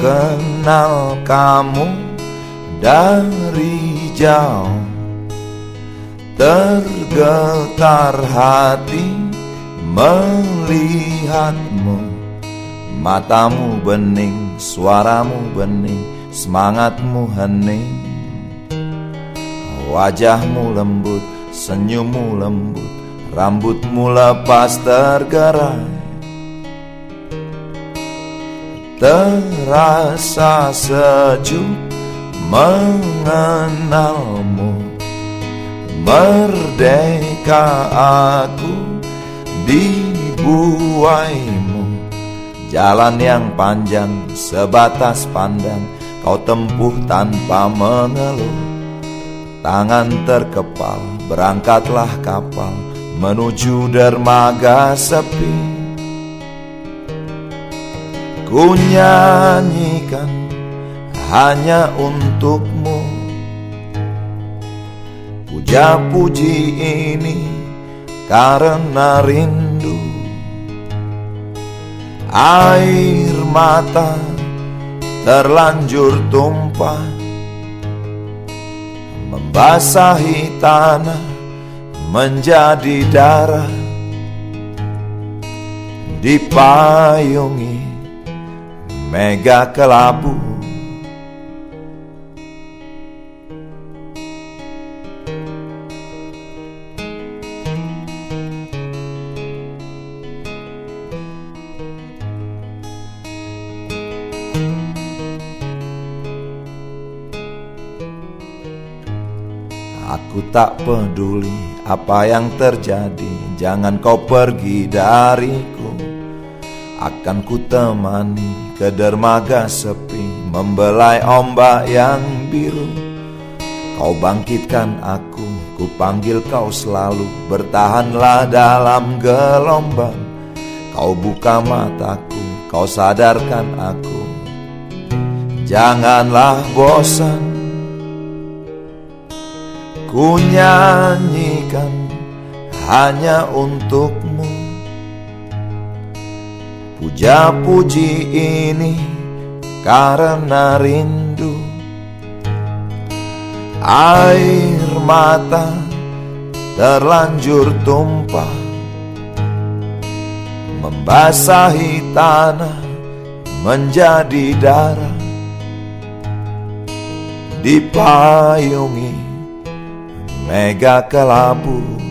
kenal kamu dari jauh. Tergetar hati melihatmu. Matamu bening, suaramu bening, semangatmu hening. Wajahmu lembut, senyummu lembut, rambutmu lepas tergerai Terasa sejuk mengenalmu. Merdeka aku dibuaimu. Jalan yang panjang sebatas pandang Kau tempuh tanpa mengeluh. Tangan terkepal berangkatlah kapal Menuju dermaga sepi Ku nyanyikan hanya untukmu. Puja-puji ini karena rindu. Air mata terlanjur tumpah. Membasahi tanah menjadi darah. Dipayungi mega kelabu. Aku tak peduli apa yang terjadi. Jangan kau pergi dariku Akan ku temani ke dermaga sepi Membelai ombak yang biru. Kau bangkitkan aku, ku panggil kau selalu Bertahanlah dalam gelombang. Kau buka mataku, kau sadarkan aku. Janganlah bosan. Ku nyanyikan hanya untukmu Puja-puji ini karena rindu. Air mata terlanjur tumpah Membasahi tanah menjadi darah. Dipayungi mega kelabu